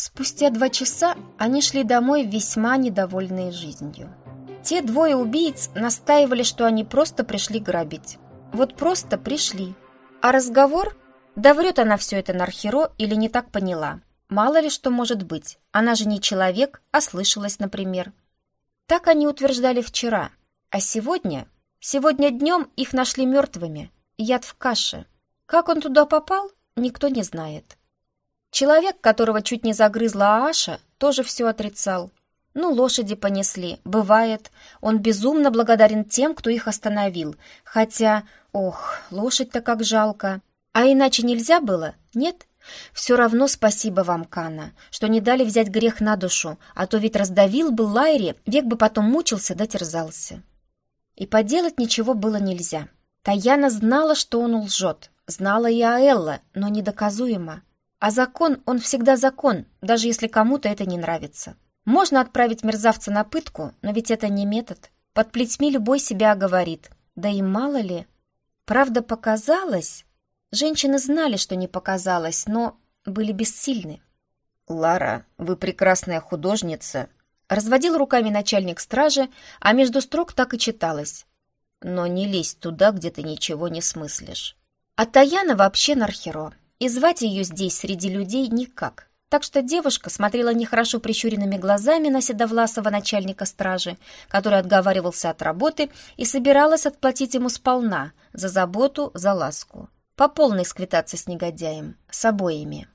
Спустя два часа они шли домой весьма недовольные жизнью. Те двое убийц настаивали, что они просто пришли грабить. Вот просто пришли. А разговор? Да врет она все это Нархеро или не так поняла. Мало ли что может быть. Она же не человек, а слышалась, например. Так они утверждали вчера. А сегодня? Сегодня днем их нашли мертвыми. Яд в каше. Как он туда попал, никто не знает. Человек, которого чуть не загрызла Ааша, тоже все отрицал. Ну, лошади понесли, бывает. Он безумно благодарен тем, кто их остановил. Хотя, ох, лошадь-то как жалко. А иначе нельзя было, нет? Все равно спасибо вам, Кана, что не дали взять грех на душу, а то ведь раздавил бы Лайри, век бы потом мучился да терзался. И поделать ничего было нельзя. Таяна знала, что он лжет, знала и Аэлла, но недоказуемо. А закон, он всегда закон, даже если кому-то это не нравится. Можно отправить мерзавца на пытку, но ведь это не метод. Под плетьми любой себя оговорит. Да и мало ли. Правда, показалось... Женщины знали, что не показалось, но были бессильны. «Лара, вы прекрасная художница», — разводил руками начальник стражи, а между строк так и читалось. «Но не лезь туда, где ты ничего не смыслишь». А Таяна вообще нархеро и звать ее здесь среди людей никак. Так что девушка смотрела нехорошо прищуренными глазами на седовласого начальника стражи, который отговаривался от работы и собиралась отплатить ему сполна за заботу, за ласку. По полной сквитаться с негодяем, с обоими.